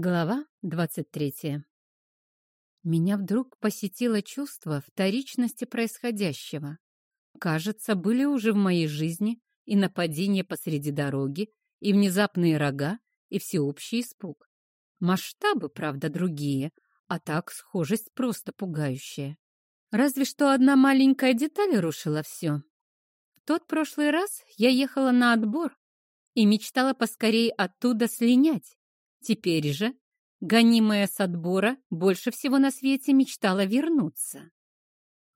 Глава 23. Меня вдруг посетило чувство вторичности происходящего. Кажется, были уже в моей жизни и нападение посреди дороги, и внезапные рога, и всеобщий испуг. Масштабы, правда, другие, а так схожесть просто пугающая. Разве что одна маленькая деталь рушила все. В тот прошлый раз я ехала на отбор и мечтала поскорее оттуда слинять Теперь же, гонимая с отбора, больше всего на свете мечтала вернуться.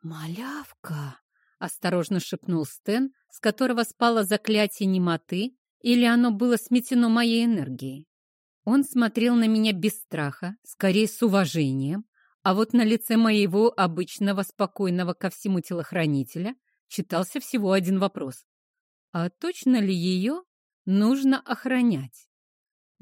«Малявка!» — осторожно шепнул Стэн, с которого спало заклятие немоты, или оно было сметено моей энергией. Он смотрел на меня без страха, скорее с уважением, а вот на лице моего обычного спокойного ко всему телохранителя читался всего один вопрос. А точно ли ее нужно охранять?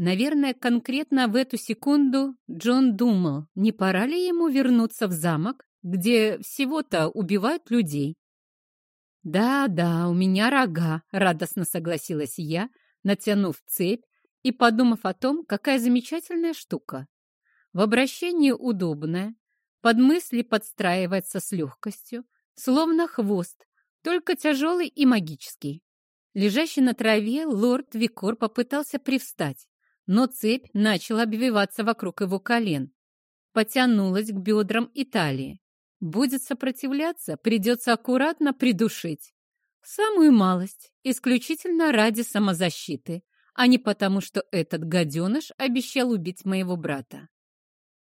Наверное, конкретно в эту секунду Джон думал, не пора ли ему вернуться в замок, где всего-то убивают людей. «Да, да, у меня рога», — радостно согласилась я, натянув цепь и подумав о том, какая замечательная штука. В обращении удобная, под мысли подстраивается с легкостью, словно хвост, только тяжелый и магический. Лежащий на траве лорд Викор попытался привстать, но цепь начала обвиваться вокруг его колен. Потянулась к бедрам и талии. Будет сопротивляться, придется аккуратно придушить. Самую малость, исключительно ради самозащиты, а не потому, что этот гаденыш обещал убить моего брата.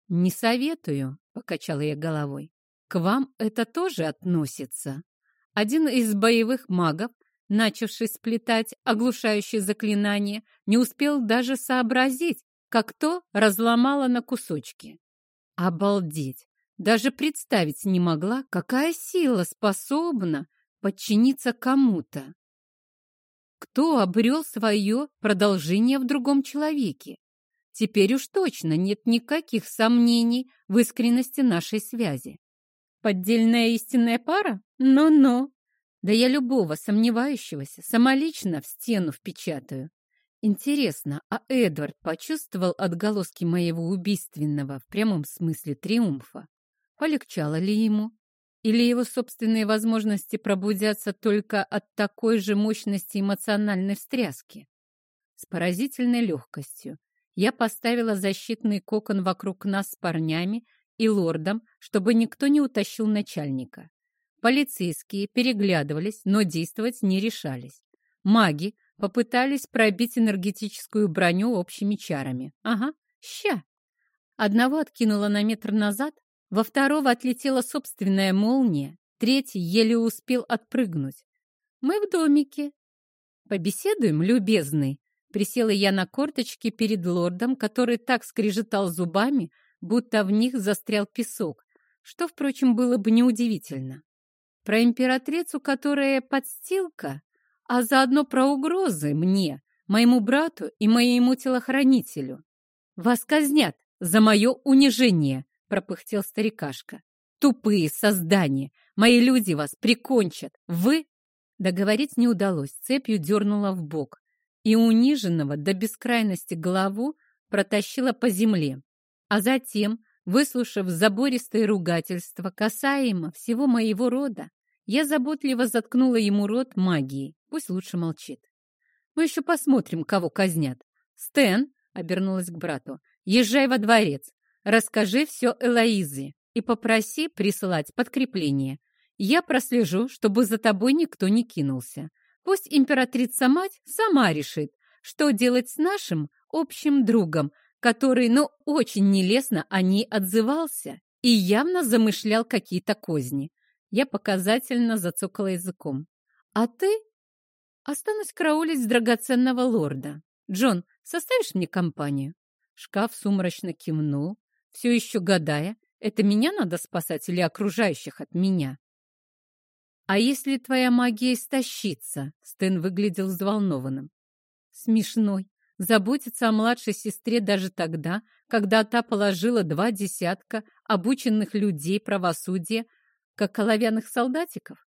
«Не советую», — покачала я головой. «К вам это тоже относится». Один из боевых магов начавший сплетать оглушающее заклинание, не успел даже сообразить, как то разломало на кусочки. Обалдеть! Даже представить не могла, какая сила способна подчиниться кому-то. Кто обрел свое продолжение в другом человеке? Теперь уж точно нет никаких сомнений в искренности нашей связи. Поддельная истинная пара? Ну-ну. Да я любого сомневающегося самолично в стену впечатаю. Интересно, а Эдвард почувствовал отголоски моего убийственного в прямом смысле триумфа? Полегчало ли ему? Или его собственные возможности пробудятся только от такой же мощности эмоциональной встряски? С поразительной легкостью я поставила защитный кокон вокруг нас с парнями и лордом, чтобы никто не утащил начальника. Полицейские переглядывались, но действовать не решались. Маги попытались пробить энергетическую броню общими чарами. Ага, ща. Одного откинула на метр назад, во второго отлетела собственная молния, третий еле успел отпрыгнуть. Мы в домике. Побеседуем, любезный. Присела я на корточки перед лордом, который так скрежетал зубами, будто в них застрял песок, что, впрочем, было бы неудивительно. Про императрицу, которая подстилка, а заодно про угрозы мне, моему брату и моему телохранителю. Вас казнят за мое унижение, пропыхтел старикашка. Тупые создания! Мои люди вас прикончат! Вы...» Договорить не удалось, цепью дернула в бок и униженного до бескрайности голову протащила по земле. А затем, выслушав забористое ругательство касаемо всего моего рода, я заботливо заткнула ему рот магией. Пусть лучше молчит. Мы еще посмотрим, кого казнят. Стэн, обернулась к брату, езжай во дворец. Расскажи все Элоизе и попроси присылать подкрепление. Я прослежу, чтобы за тобой никто не кинулся. Пусть императрица-мать сама решит, что делать с нашим общим другом, который, ну, очень нелестно о ней отзывался и явно замышлял какие-то козни. Я показательно зацокала языком. «А ты?» «Останусь караулить драгоценного лорда. Джон, составишь мне компанию?» Шкаф сумрачно кивнул, все еще гадая, это меня надо спасать или окружающих от меня? «А если твоя магия истощится?» Стэн выглядел взволнованным. «Смешной. Заботиться о младшей сестре даже тогда, когда та положила два десятка обученных людей правосудия как оловянных солдатиков?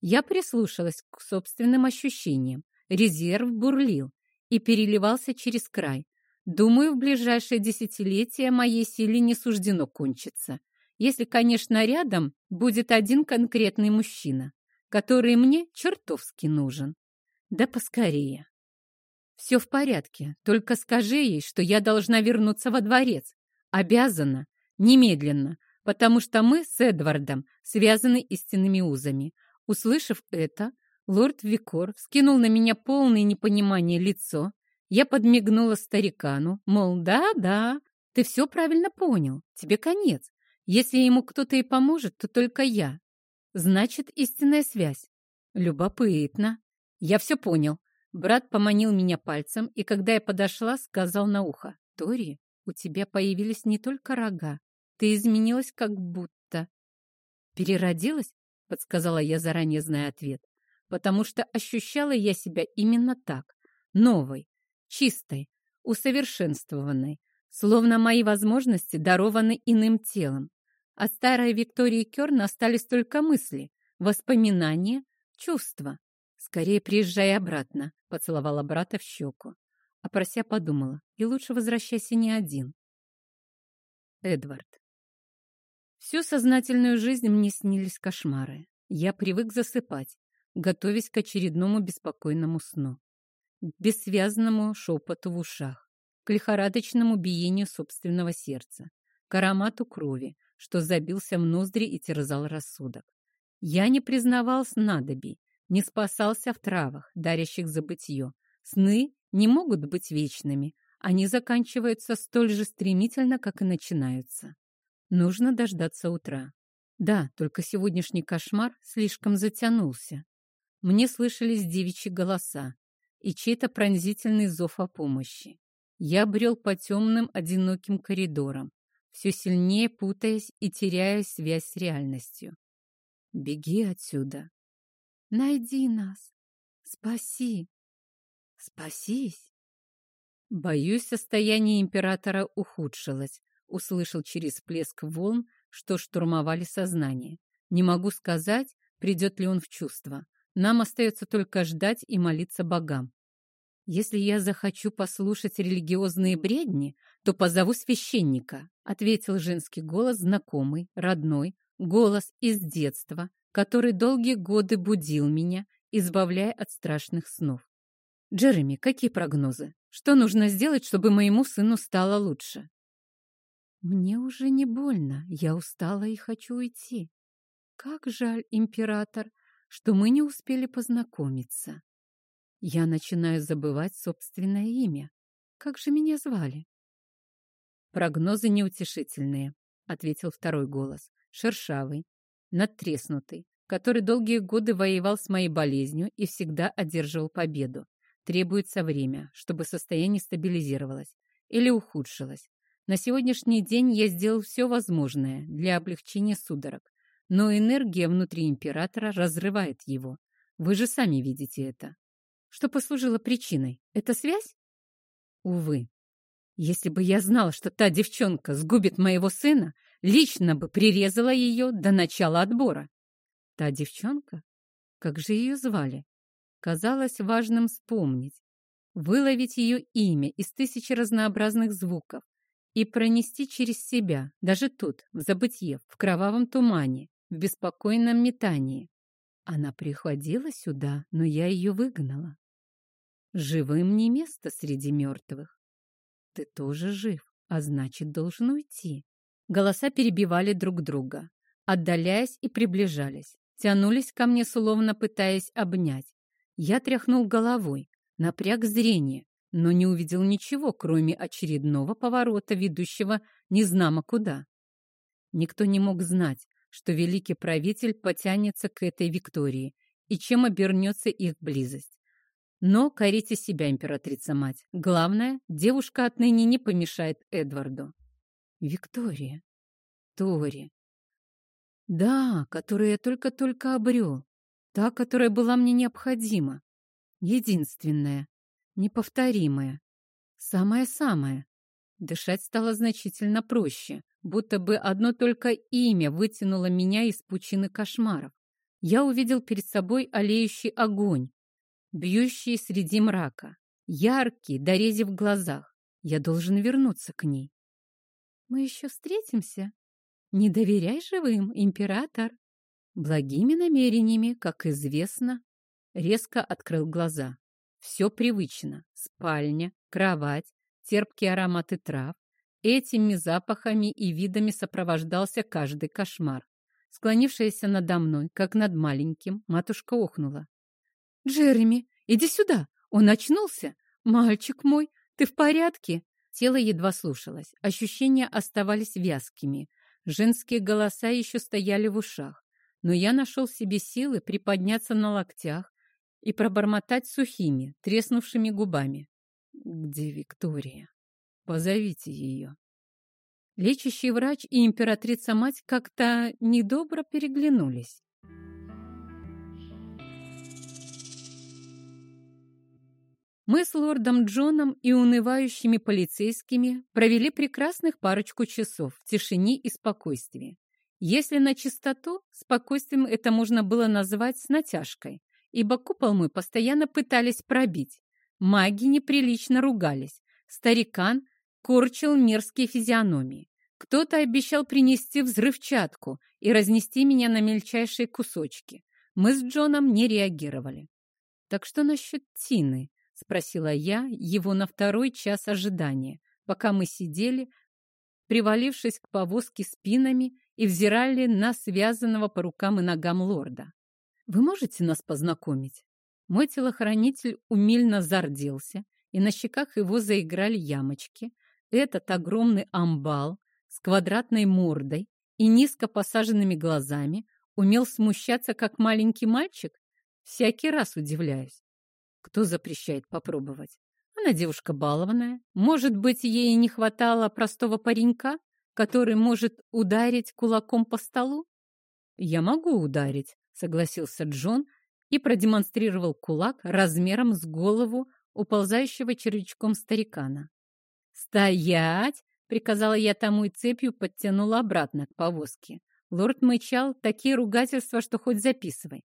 Я прислушалась к собственным ощущениям. Резерв бурлил и переливался через край. Думаю, в ближайшее десятилетие моей силе не суждено кончиться. Если, конечно, рядом будет один конкретный мужчина, который мне чертовски нужен. Да поскорее. Все в порядке, только скажи ей, что я должна вернуться во дворец. Обязана, немедленно, потому что мы с Эдвардом связаны истинными узами. Услышав это, лорд Викор вскинул на меня полное непонимание лицо. Я подмигнула старикану, мол, да-да, ты все правильно понял, тебе конец. Если ему кто-то и поможет, то только я. Значит, истинная связь. Любопытно. Я все понял. Брат поманил меня пальцем, и когда я подошла, сказал на ухо. Тори, у тебя появились не только рога. Ты изменилась как будто. Переродилась? Подсказала я, заранее зная ответ. Потому что ощущала я себя именно так. Новой, чистой, усовершенствованной. Словно мои возможности дарованы иным телом. От старой Виктории Керн остались только мысли, воспоминания, чувства. «Скорее приезжай обратно», — поцеловала брата в щеку. А прося подумала, и лучше возвращайся не один. Эдвард. Всю сознательную жизнь мне снились кошмары. Я привык засыпать, готовясь к очередному беспокойному сну. К бессвязному шепоту в ушах, к лихорадочному биению собственного сердца, к аромату крови, что забился в ноздри и терзал рассудок. Я не признавал снадобий, не спасался в травах, дарящих забытье. Сны не могут быть вечными, они заканчиваются столь же стремительно, как и начинаются. Нужно дождаться утра. Да, только сегодняшний кошмар слишком затянулся. Мне слышались девичьи голоса и чей-то пронзительный зов о помощи. Я брел по темным, одиноким коридорам, все сильнее путаясь и теряя связь с реальностью. «Беги отсюда!» Найди нас. Спаси. Спасись. Боюсь, состояние императора ухудшилось. Услышал через плеск волн, что штурмовали сознание. Не могу сказать, придет ли он в чувство. Нам остается только ждать и молиться богам. Если я захочу послушать религиозные бредни, то позову священника, ответил женский голос, знакомый, родной, голос из детства, который долгие годы будил меня, избавляя от страшных снов. «Джереми, какие прогнозы? Что нужно сделать, чтобы моему сыну стало лучше?» «Мне уже не больно, я устала и хочу уйти. Как жаль, император, что мы не успели познакомиться. Я начинаю забывать собственное имя. Как же меня звали?» «Прогнозы неутешительные», — ответил второй голос, шершавый, надтреснутый, который долгие годы воевал с моей болезнью и всегда одерживал победу. Требуется время, чтобы состояние стабилизировалось или ухудшилось. На сегодняшний день я сделал все возможное для облегчения судорог, но энергия внутри императора разрывает его. Вы же сами видите это. Что послужило причиной? Это связь? Увы. Если бы я знала, что та девчонка сгубит моего сына, лично бы прирезала ее до начала отбора. Та девчонка? Как же ее звали? Казалось важным вспомнить, выловить ее имя из тысячи разнообразных звуков и пронести через себя, даже тут, в забытье, в кровавом тумане, в беспокойном метании. Она приходила сюда, но я ее выгнала. Живым не место среди мертвых. Ты тоже жив, а значит, должен уйти. Голоса перебивали друг друга, отдаляясь и приближались, тянулись ко мне, словно пытаясь обнять. Я тряхнул головой, напряг зрение, но не увидел ничего, кроме очередного поворота, ведущего незнамо куда. Никто не мог знать, что великий правитель потянется к этой Виктории и чем обернется их близость. Но корите себя, императрица-мать. Главное, девушка отныне не помешает Эдварду. Виктория. Тори. Да, которую я только-только обрел. Та, которая была мне необходима. Единственная. Неповторимая. Самая-самая. Дышать стало значительно проще, будто бы одно только имя вытянуло меня из пучины кошмаров. Я увидел перед собой олеющий огонь, бьющий среди мрака, яркий, дорези в глазах. Я должен вернуться к ней. Мы еще встретимся? Не доверяй живым, император. Благими намерениями, как известно, резко открыл глаза. Все привычно. Спальня, кровать, терпкие ароматы трав. Этими запахами и видами сопровождался каждый кошмар. Склонившаяся надо мной, как над маленьким, матушка охнула. «Джереми, иди сюда! Он очнулся! Мальчик мой, ты в порядке?» Тело едва слушалось, ощущения оставались вязкими. Женские голоса еще стояли в ушах. Но я нашел себе силы приподняться на локтях и пробормотать сухими, треснувшими губами. «Где Виктория? Позовите ее». Лечащий врач и императрица-мать как-то недобро переглянулись. Мы с лордом Джоном и унывающими полицейскими провели прекрасных парочку часов в тишине и спокойствии. Если на чистоту, спокойствием это можно было назвать с натяжкой, ибо купол мы постоянно пытались пробить. Маги неприлично ругались. Старикан корчил мерзкие физиономии. Кто-то обещал принести взрывчатку и разнести меня на мельчайшие кусочки. Мы с Джоном не реагировали. Так что насчет Тины? — спросила я его на второй час ожидания, пока мы сидели, привалившись к повозке спинами и взирали на связанного по рукам и ногам лорда. «Вы можете нас познакомить?» Мой телохранитель умильно зарделся, и на щеках его заиграли ямочки. Этот огромный амбал с квадратной мордой и низко посаженными глазами умел смущаться, как маленький мальчик? Всякий раз удивляюсь. Кто запрещает попробовать? Она девушка балованная. Может быть, ей не хватало простого паренька, который может ударить кулаком по столу? Я могу ударить, согласился Джон и продемонстрировал кулак размером с голову уползающего червячком старикана. «Стоять!» — приказала я тому и цепью подтянула обратно к повозке. Лорд мычал такие ругательства, что хоть записывай.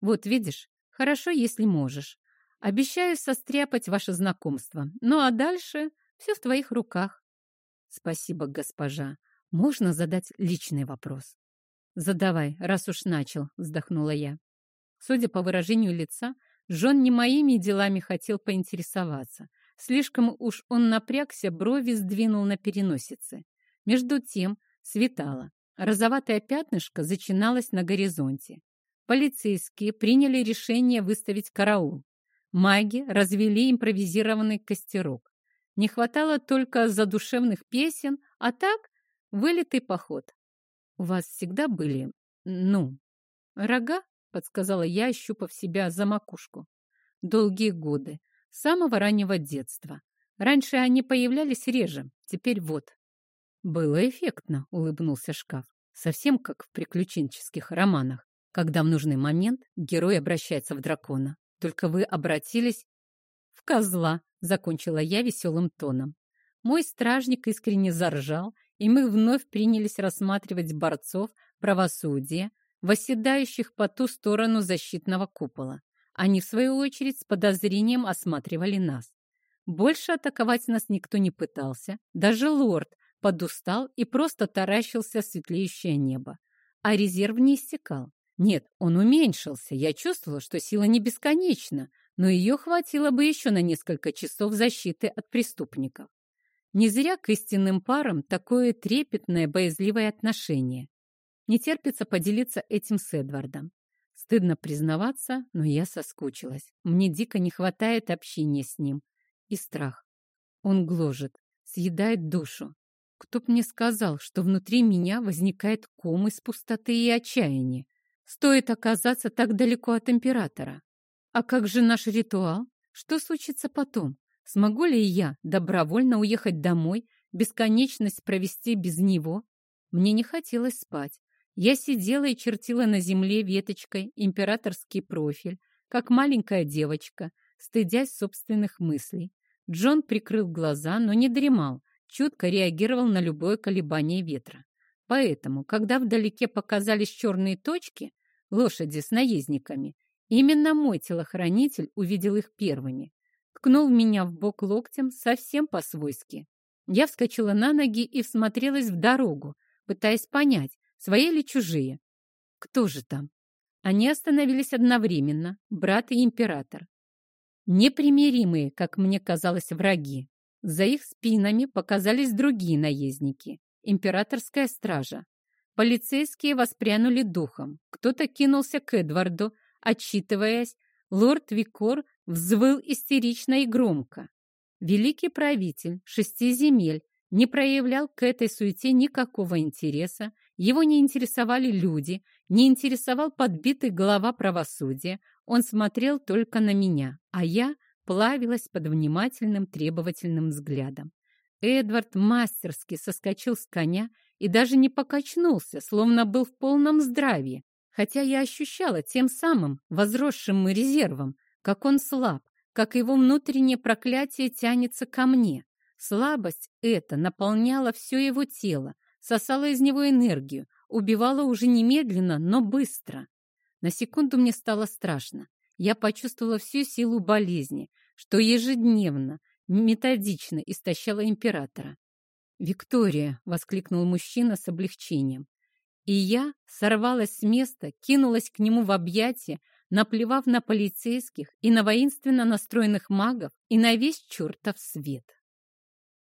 «Вот видишь, хорошо, если можешь. Обещаю состряпать ваше знакомство. Ну а дальше все в твоих руках. Спасибо, госпожа. Можно задать личный вопрос? Задавай, раз уж начал, вздохнула я. Судя по выражению лица, Жон не моими делами хотел поинтересоваться. Слишком уж он напрягся, брови сдвинул на переносице. Между тем светало. Розоватое пятнышко зачиналось на горизонте. Полицейские приняли решение выставить караул. Маги развели импровизированный костерок. Не хватало только задушевных песен, а так вылитый поход. У вас всегда были, ну, рога, подсказала я, ощупав себя за макушку. Долгие годы, с самого раннего детства. Раньше они появлялись реже, теперь вот. Было эффектно, улыбнулся шкаф. Совсем как в приключенческих романах, когда в нужный момент герой обращается в дракона. Только вы обратились в козла, закончила я веселым тоном. Мой стражник искренне заржал, и мы вновь принялись рассматривать борцов правосудия, восседающих по ту сторону защитного купола. Они, в свою очередь, с подозрением осматривали нас. Больше атаковать нас никто не пытался. Даже лорд подустал и просто таращился в светлеющее небо. А резерв не истекал. Нет, он уменьшился. Я чувствовала, что сила не бесконечна, но ее хватило бы еще на несколько часов защиты от преступников. Не зря к истинным парам такое трепетное, боязливое отношение. Не терпится поделиться этим с Эдвардом. Стыдно признаваться, но я соскучилась. Мне дико не хватает общения с ним. И страх. Он гложет, съедает душу. Кто б мне сказал, что внутри меня возникает ком из пустоты и отчаяния? Стоит оказаться так далеко от императора. А как же наш ритуал? Что случится потом? Смогу ли я добровольно уехать домой, бесконечность провести без него? Мне не хотелось спать. Я сидела и чертила на земле веточкой императорский профиль, как маленькая девочка, стыдясь собственных мыслей. Джон прикрыл глаза, но не дремал, чутко реагировал на любое колебание ветра. Поэтому, когда вдалеке показались черные точки, лошади с наездниками, именно мой телохранитель увидел их первыми. Ткнул меня в бок локтем совсем по-свойски. Я вскочила на ноги и всмотрелась в дорогу, пытаясь понять, свои ли чужие. Кто же там? Они остановились одновременно, брат и император. Непримиримые, как мне казалось, враги. За их спинами показались другие наездники. Императорская стража. Полицейские воспрянули духом. Кто-то кинулся к Эдварду, отчитываясь. Лорд Викор взвыл истерично и громко. Великий правитель шести земель не проявлял к этой суете никакого интереса, его не интересовали люди, не интересовал подбитый голова правосудия, он смотрел только на меня, а я плавилась под внимательным требовательным взглядом. Эдвард мастерски соскочил с коня и даже не покачнулся, словно был в полном здравии, хотя я ощущала тем самым возросшим резервом, как он слаб, как его внутреннее проклятие тянется ко мне. Слабость эта наполняла все его тело, сосала из него энергию, убивала уже немедленно, но быстро. На секунду мне стало страшно. Я почувствовала всю силу болезни, что ежедневно, методично истощала императора. «Виктория!» — воскликнул мужчина с облегчением. И я сорвалась с места, кинулась к нему в объятия, наплевав на полицейских и на воинственно настроенных магов и на весь чертов свет.